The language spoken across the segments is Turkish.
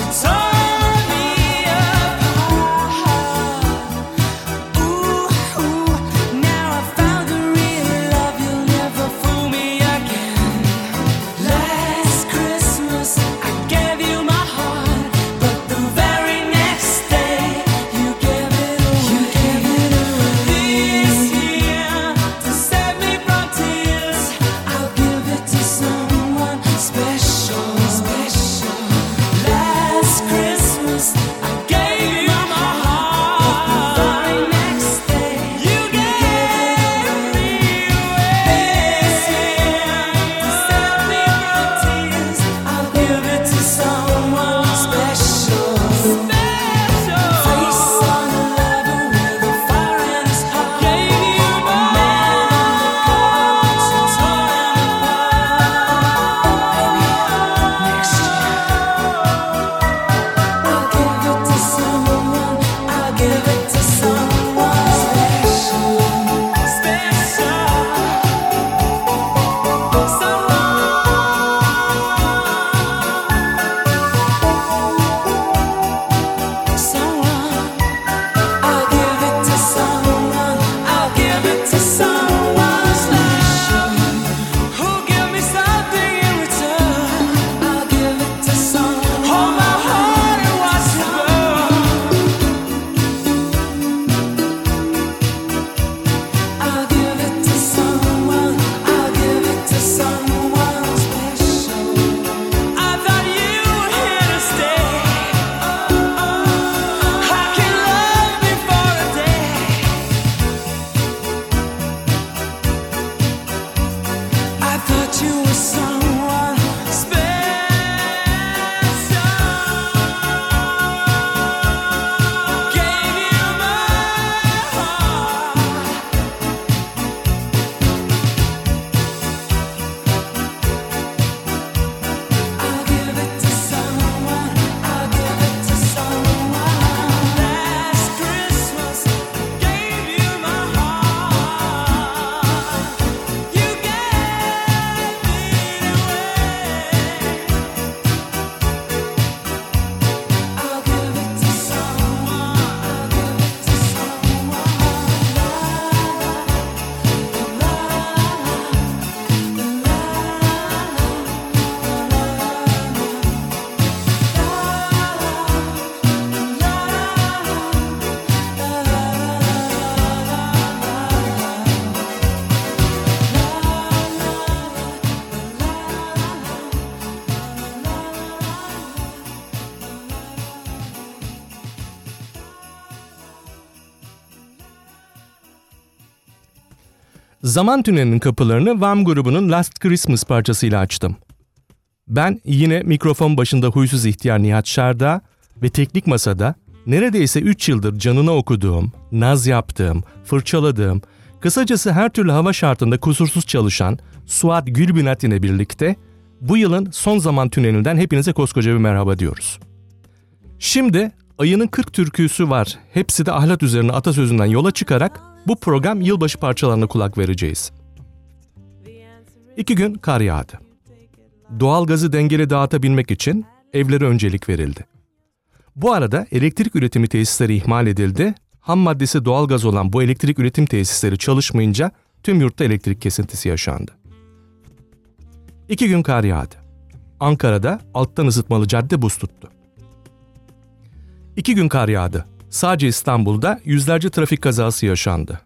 Last Zaman Tüneli'nin kapılarını Wham grubunun Last Christmas parçasıyla açtım. Ben yine mikrofon başında huysuz ihtiyar Nihat Şarda ve teknik masada neredeyse 3 yıldır canına okuduğum, naz yaptığım, fırçaladığım, kısacası her türlü hava şartında kusursuz çalışan Suat Gülbinat ile birlikte bu yılın son zaman tünelinden hepinize koskoca bir merhaba diyoruz. Şimdi ayının 40 türküsü var. Hepsi de ahlat üzerine atasözünden yola çıkarak bu program yılbaşı parçalarına kulak vereceğiz. İki gün kar yağdı. Doğal gazı dengeli dağıtabilmek için evlere öncelik verildi. Bu arada elektrik üretimi tesisleri ihmal edildi. Ham maddesi doğal gaz olan bu elektrik üretim tesisleri çalışmayınca tüm yurtta elektrik kesintisi yaşandı. İki gün kar yağdı. Ankara'da alttan ısıtmalı cadde buz tuttu. İki gün kar yağdı. Sadece İstanbul'da yüzlerce trafik kazası yaşandı.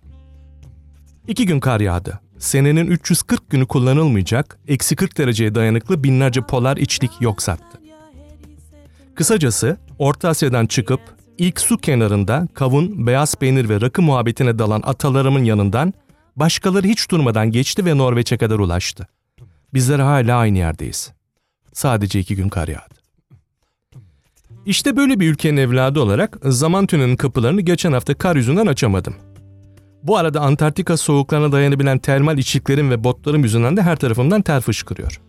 İki gün kar yağdı. Senenin 340 günü kullanılmayacak, eksi 40 dereceye dayanıklı binlerce polar içlik yok sattı. Kısacası Orta Asya'dan çıkıp ilk su kenarında kavun, beyaz peynir ve rakı muhabbetine dalan atalarımın yanından başkaları hiç durmadan geçti ve Norveç'e kadar ulaştı. Bizler hala aynı yerdeyiz. Sadece iki gün kar yağdı. İşte böyle bir ülkenin evladı olarak zaman tünelinin kapılarını geçen hafta kar yüzünden açamadım. Bu arada Antarktika soğuklarına dayanabilen termal içliklerim ve botlarım yüzünden de her tarafımdan ter fışkırıyor.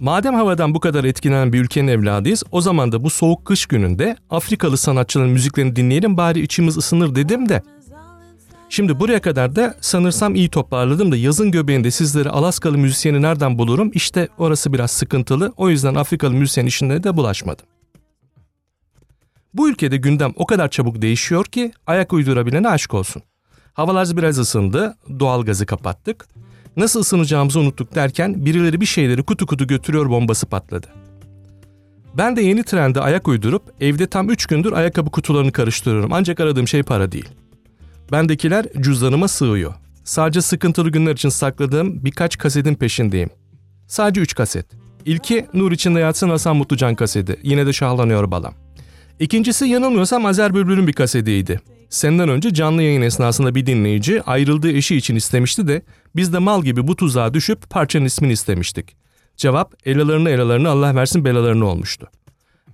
Madem havadan bu kadar etkilenen bir ülkenin evladıyız, o zaman da bu soğuk kış gününde Afrikalı sanatçıların müziklerini dinleyelim bari içimiz ısınır dedim de. Şimdi buraya kadar da sanırsam iyi toparladım da yazın göbeğinde sizlere Alaskalı müzisyeni nereden bulurum? İşte orası biraz sıkıntılı. O yüzden Afrikalı müzisyen işine de bulaşmadım. Bu ülkede gündem o kadar çabuk değişiyor ki ayak uydurabilene aşk olsun. Havalar biraz ısındı, doğal gazı kapattık. Nasıl ısınacağımızı unuttuk derken birileri bir şeyleri kutu kutu götürüyor bombası patladı. Ben de yeni trende ayak uydurup evde tam 3 gündür ayakkabı kutularını karıştırıyorum ancak aradığım şey para değil. Bendekiler cüzdanıma sığıyor. Sadece sıkıntılı günler için sakladığım birkaç kasetin peşindeyim. Sadece 3 kaset. İlki Nur içinde yatsın Hasan Mutlucan kaseti. Yine de şahlanıyor balam. İkincisi yanılmıyorsam Azer Bülbül'ün bir kasetiydi. Senden önce canlı yayın esnasında bir dinleyici ayrıldığı eşi için istemişti de biz de mal gibi bu tuzağa düşüp parçanın ismini istemiştik. Cevap elalarını elalarını Allah versin belalarını olmuştu.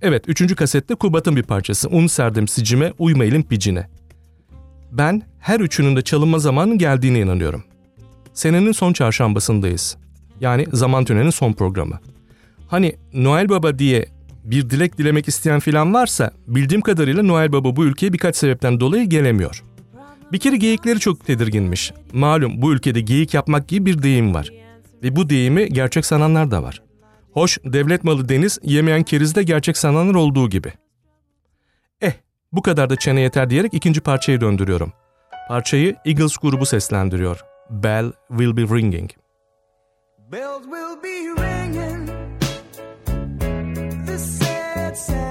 Evet üçüncü kasette Kubat'ın bir parçası Un serdim sicime uymayalım bicine. Ben her üçünün de çalınma zamanının geldiğine inanıyorum. Senenin son çarşambasındayız. Yani Zaman Tüneli'nin son programı. Hani Noel Baba diye bir dilek dilemek isteyen filan varsa bildiğim kadarıyla Noel Baba bu ülkeye birkaç sebepten dolayı gelemiyor. Bir kere geyikleri çok tedirginmiş. Malum bu ülkede geyik yapmak gibi bir deyim var. Ve bu deyimi gerçek sananlar da var. Hoş devlet malı deniz yemeyen keriz de gerçek sananlar olduğu gibi. Eh bu kadar da çene yeter diyerek ikinci parçayı döndürüyorum. Parçayı Eagles grubu seslendiriyor. Bell will be ringing. Bells will be ringing said.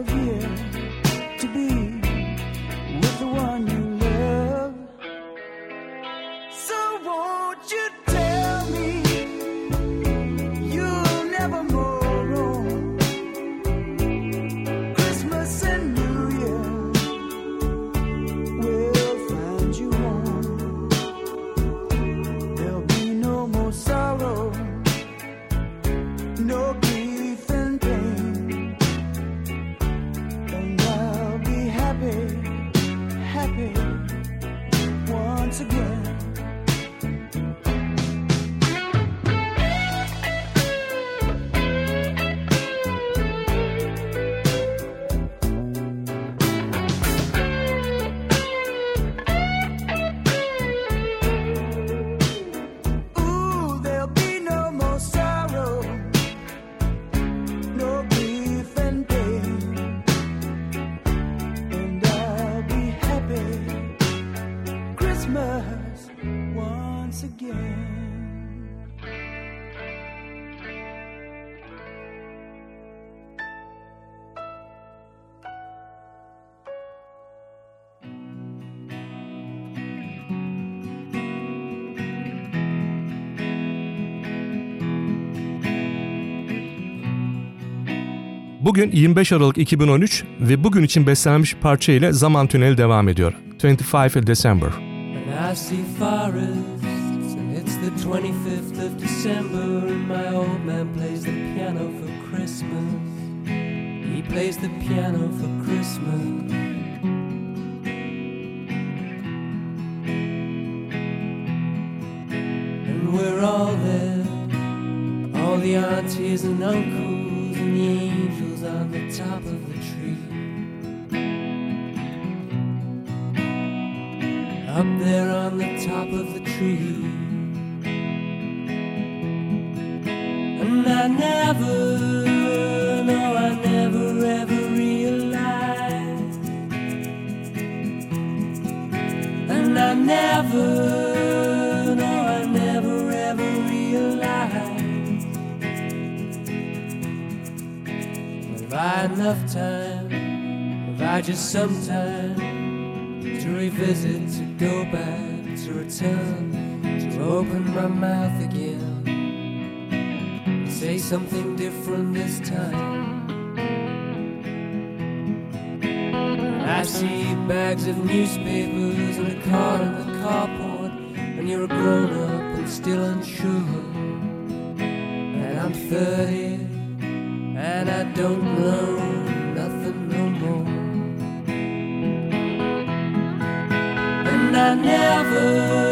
again. Bugün 25 Aralık 2013 ve bugün için beslenmiş parça ile Zaman Tüneli devam ediyor. 25 December. And I see forests, and it's the 25th of December, we're all there, all the aunties and uncles angels on the top of the tree. Up there on the top of the tree. And I never, no, I never ever realized. And I never, I enough time? Have I just some time to revisit, to go back, to return, to open my mouth again? Say something different this time. I see bags of newspapers and a car in the carport, and you're a grown up and still unsure. And I'm 30, and I don't know nothing no more. And I never,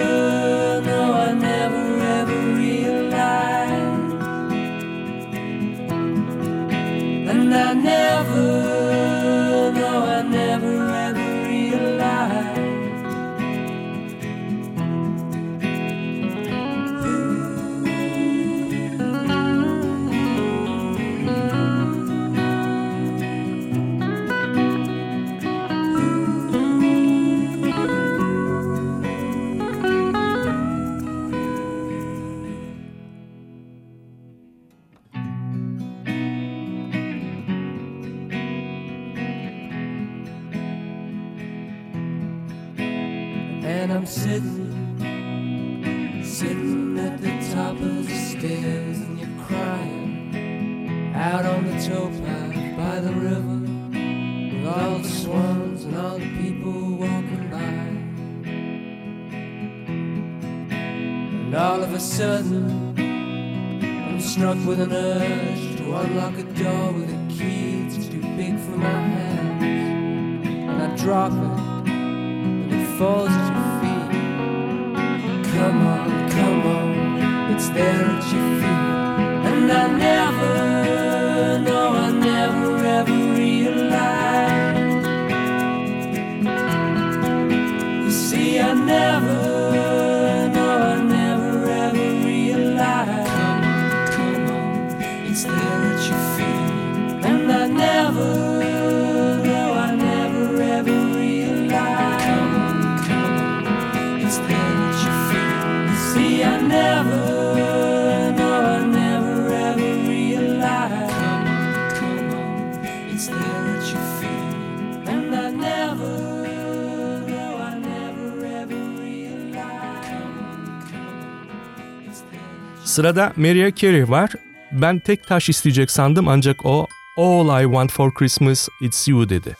vous donne Sırada Mariah Carey var. Ben tek taş isteyecek sandım ancak o All I Want For Christmas It's You dedi.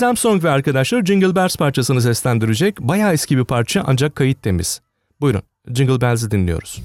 Louis Armstrong ve arkadaşları Jingle Bells parçasını seslendirecek. Bayağı eski bir parça ancak kayıt temiz. Buyurun Jingle Bells'i dinliyoruz.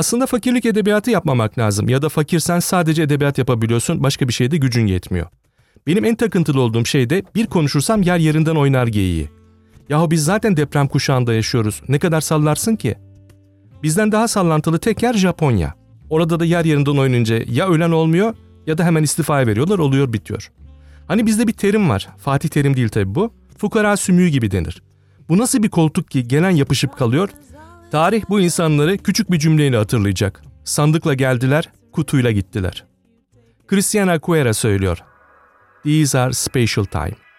Aslında fakirlik edebiyatı yapmamak lazım ya da fakirsen sadece edebiyat yapabiliyorsun başka bir şeyde gücün yetmiyor. Benim en takıntılı olduğum şey de bir konuşursam yer yerinden oynar geyiği. Yahu biz zaten deprem kuşağında yaşıyoruz. Ne kadar sallarsın ki? Bizden daha sallantılı tek yer Japonya. Orada da yer yerinden oynayınca ya ölen olmuyor ya da hemen istifaya veriyorlar oluyor bitiyor. Hani bizde bir terim var. Fatih Terim değil tabi bu. Fukara sümüğü gibi denir. Bu nasıl bir koltuk ki gelen yapışıp kalıyor? Tarih bu insanları küçük bir cümleyle hatırlayacak. Sandıkla geldiler, kutuyla gittiler. Christian Aguilera söylüyor. These are special time.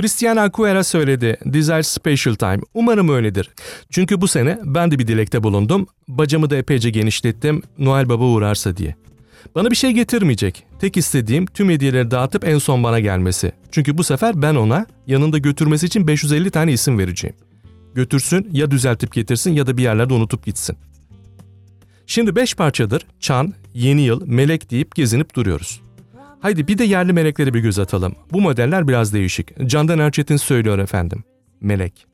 Christian Aguilera söyledi. Desire Special Time. Umarım öyledir. Çünkü bu sene ben de bir dilekte bulundum. Bacamı da epeyce genişlettim. Noel Baba uğrarsa diye. Bana bir şey getirmeyecek. Tek istediğim tüm hediyeleri dağıtıp en son bana gelmesi. Çünkü bu sefer ben ona yanında götürmesi için 550 tane isim vereceğim. Götürsün ya düzeltip getirsin ya da bir yerlerde unutup gitsin. Şimdi 5 parçadır Çan, Yeni Yıl, Melek deyip gezinip duruyoruz. Haydi bir de yerli meleklere bir göz atalım. Bu modeller biraz değişik. Candan Erçetin söylüyor efendim. Melek.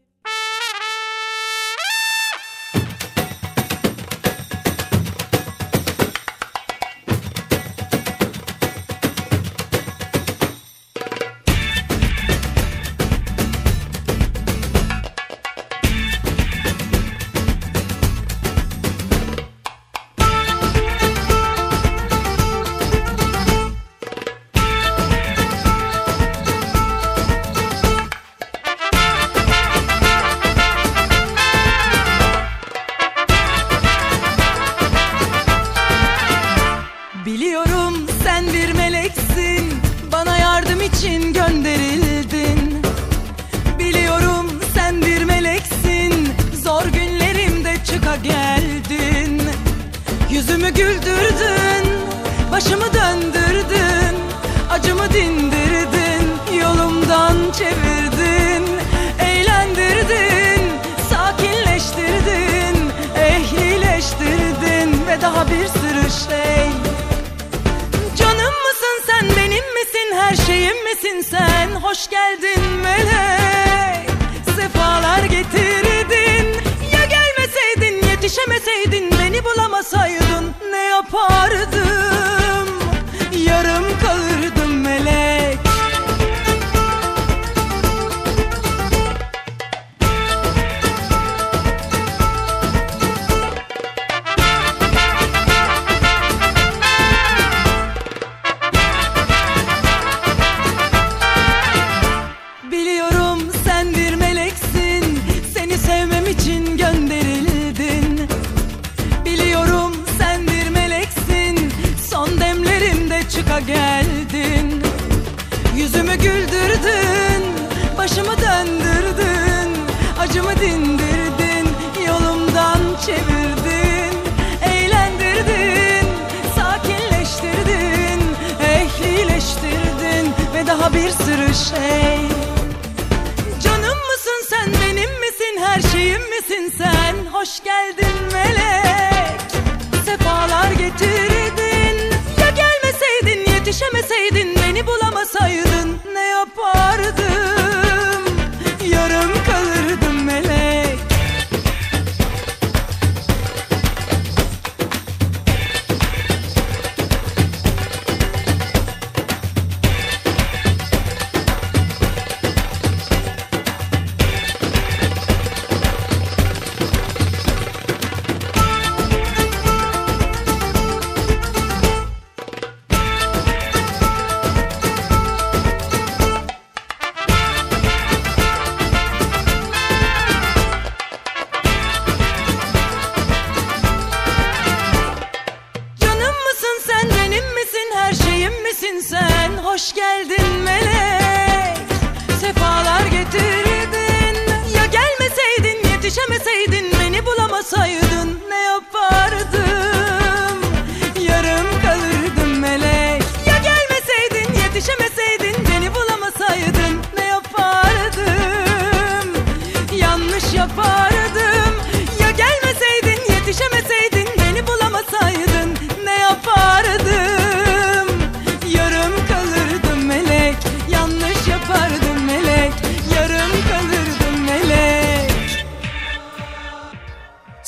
Yüzümü güldürdün, başımı döndürdün Acımı dindirdin, yolumdan çevirdin Eğlendirdin, sakinleştirdin Ehlileştirdin ve daha bir sürü şey. Canım mısın sen, benim misin, her şeyim misin sen? Hoş geldin melek, sefalar getir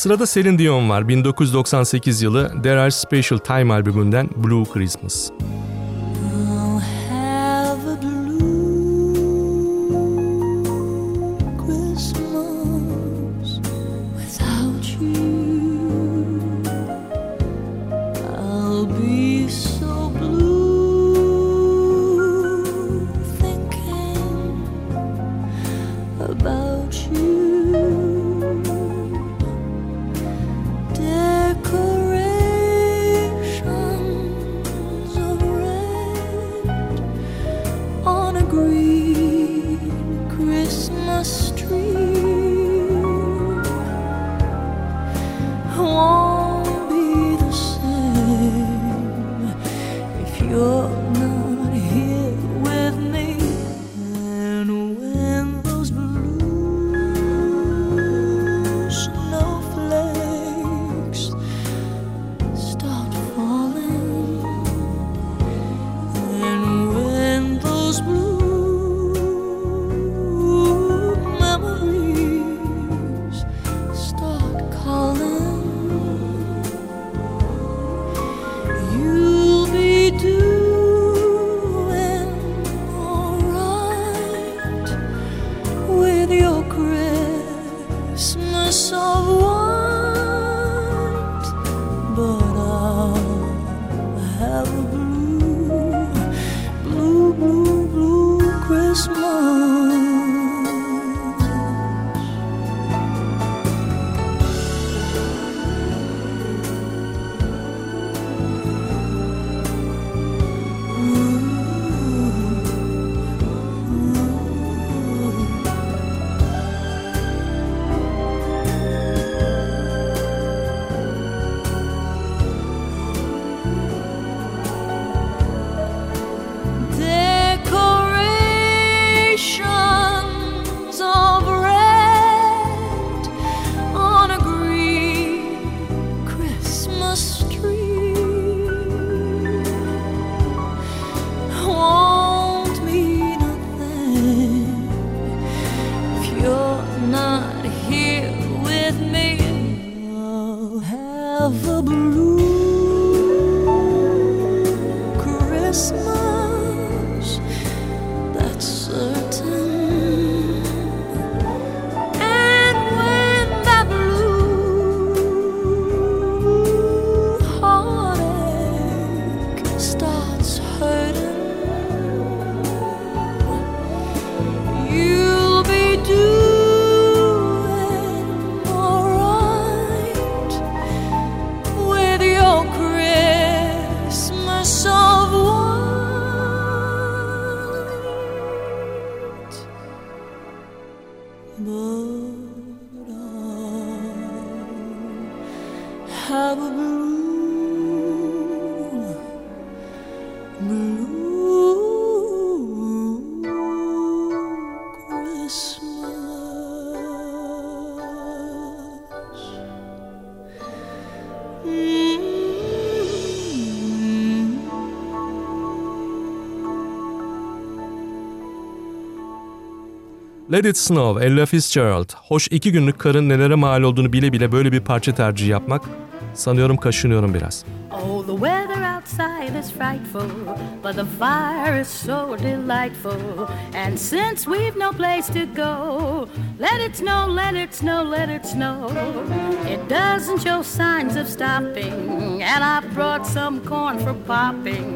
Sırada Celine Dion var. 1998 yılı There Are Special Time albümünden Blue Christmas. I'll Let It Snow, Ella Fitzgerald. Hoş iki günlük karın nelere mal olduğunu bile bile böyle bir parça tercih yapmak. Sanıyorum kaşınıyorum biraz. Oh, the weather outside is frightful, but the fire is so delightful. And since we've no place to go, let it snow, let it snow, let it snow. It doesn't show signs of stopping, and I brought some corn for popping.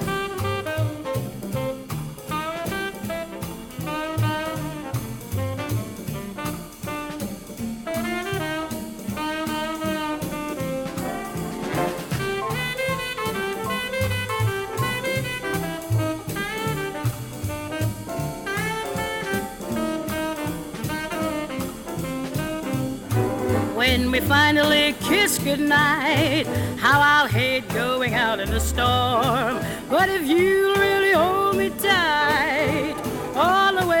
We finally kiss goodnight. How I'll hate going out in the storm. But if you really hold me tight, all the way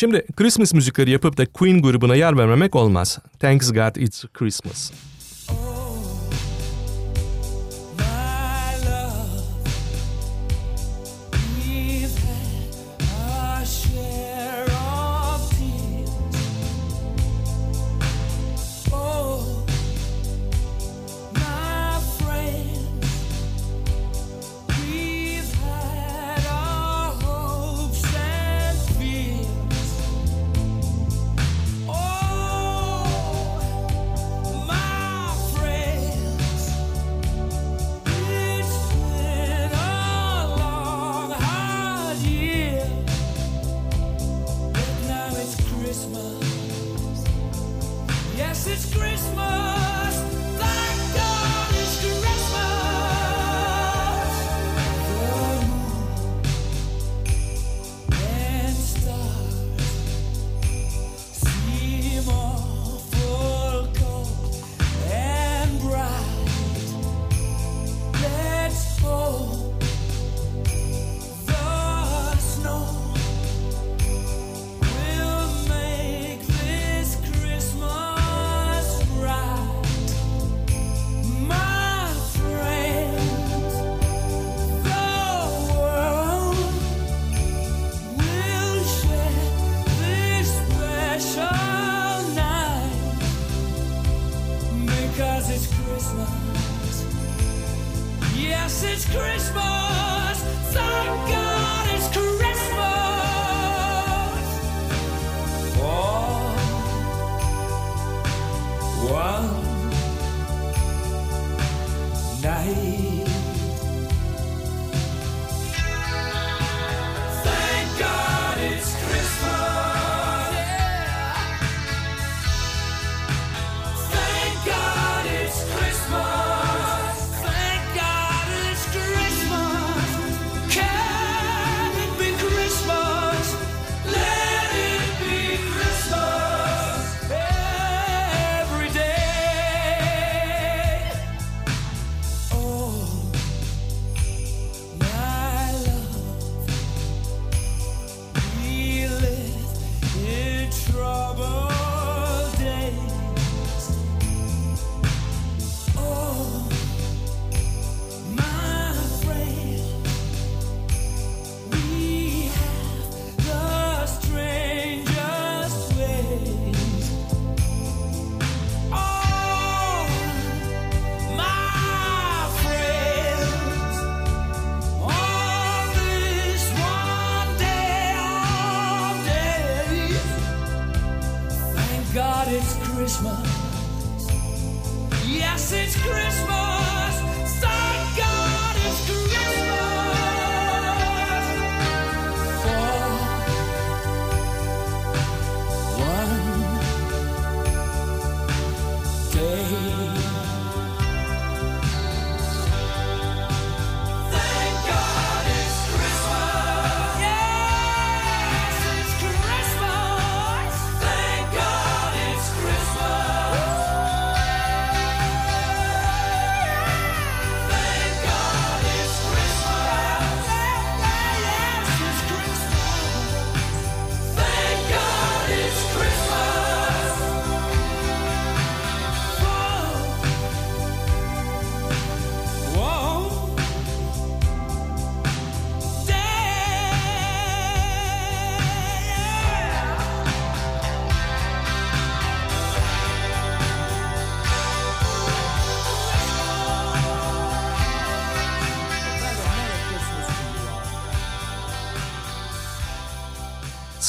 Şimdi Christmas müzikleri yapıp da Queen grubuna yer vermemek olmaz. Thanks God It's Christmas.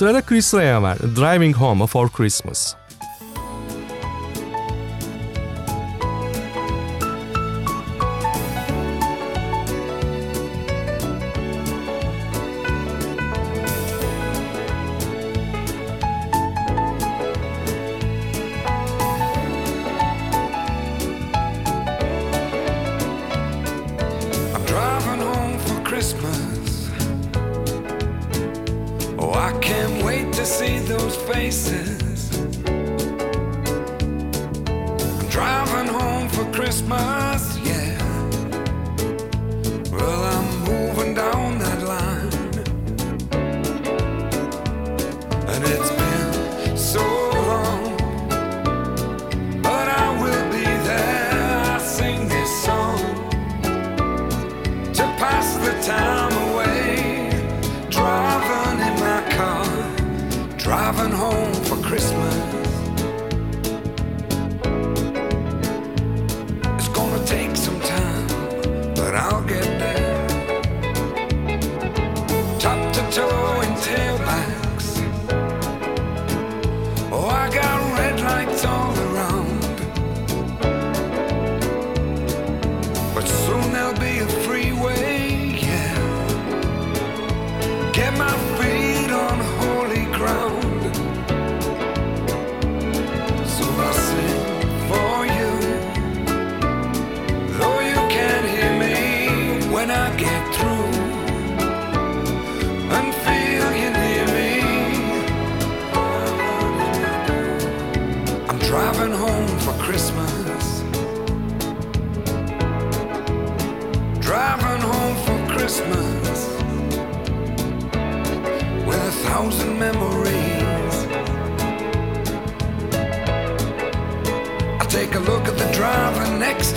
Sırada Chris Rea var. Driving Home for Christmas.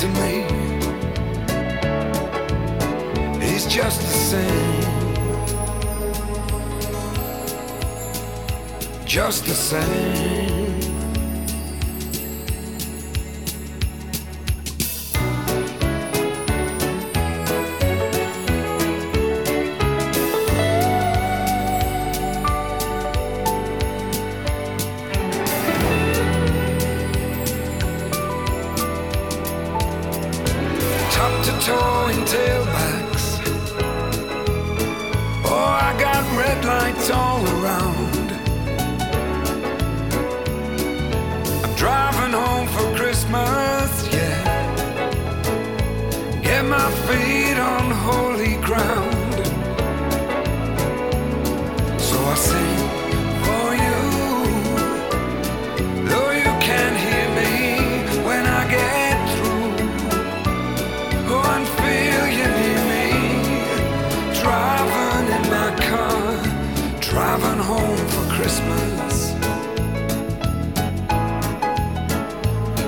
to me. He's just the same. Just the same.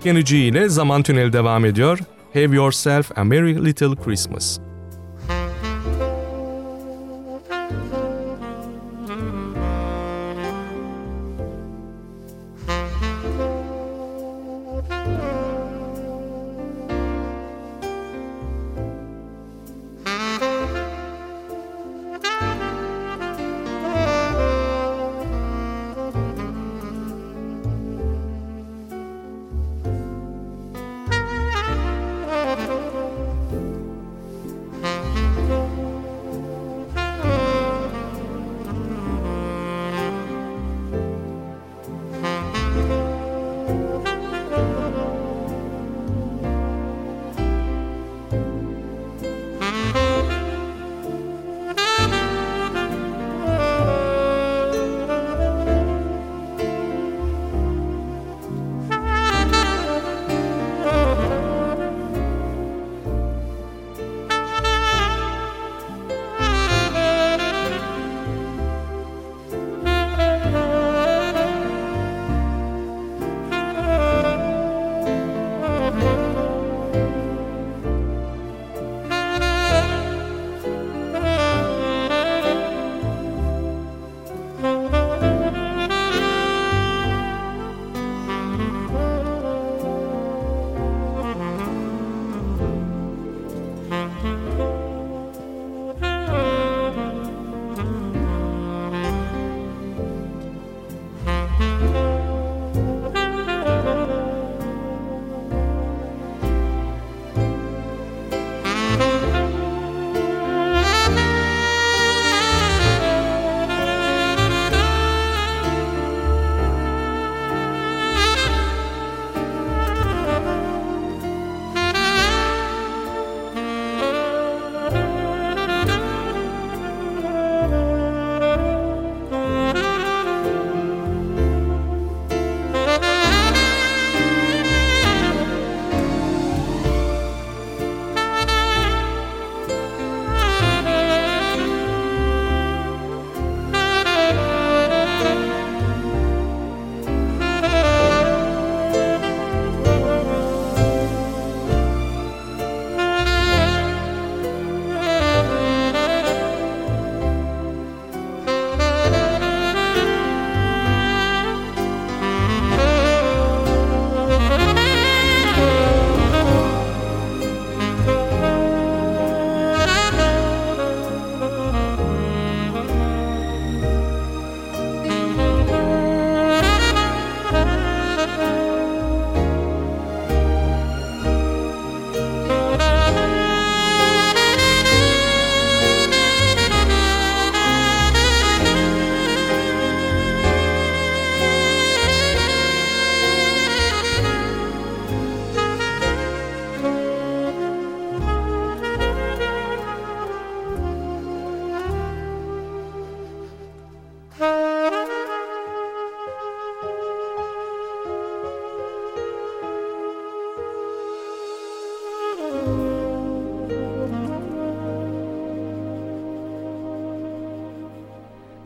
Kenny G ile Zaman Tüneli devam ediyor. Have Yourself a Merry Little Christmas.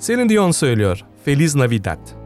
Celine Dion söylüyor. Feliz Navidad.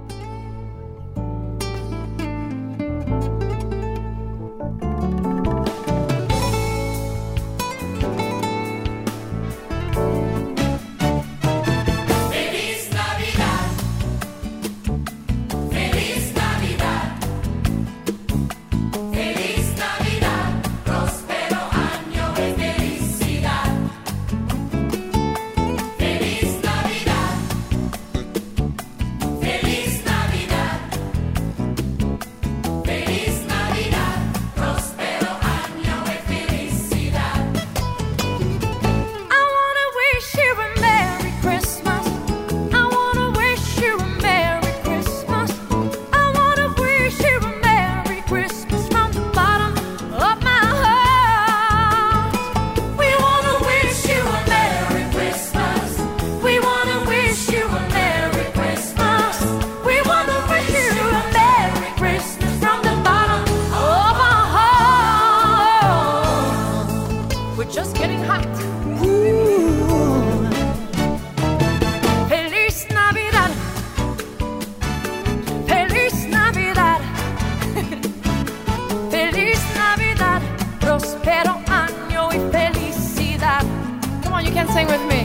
Sing with me.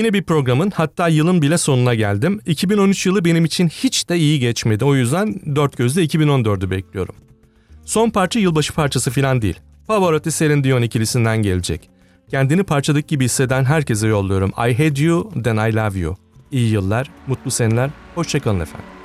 Yine bir programın hatta yılın bile sonuna geldim. 2013 yılı benim için hiç de iyi geçmedi. O yüzden dört gözle 2014'ü bekliyorum. Son parça yılbaşı parçası filan değil. Pavarotti Celine Dion ikilisinden gelecek. Kendini parçadık gibi hisseden herkese yolluyorum. I hate you, then I love you. İyi yıllar, mutlu seneler, hoşçakalın efendim.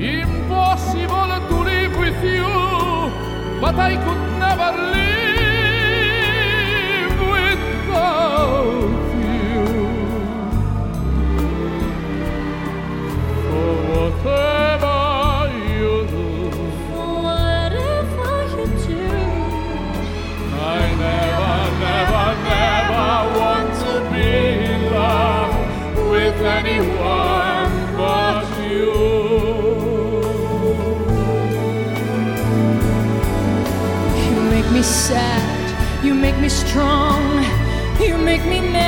impossible to live with you, but I could never live. strong. You make me. Mad.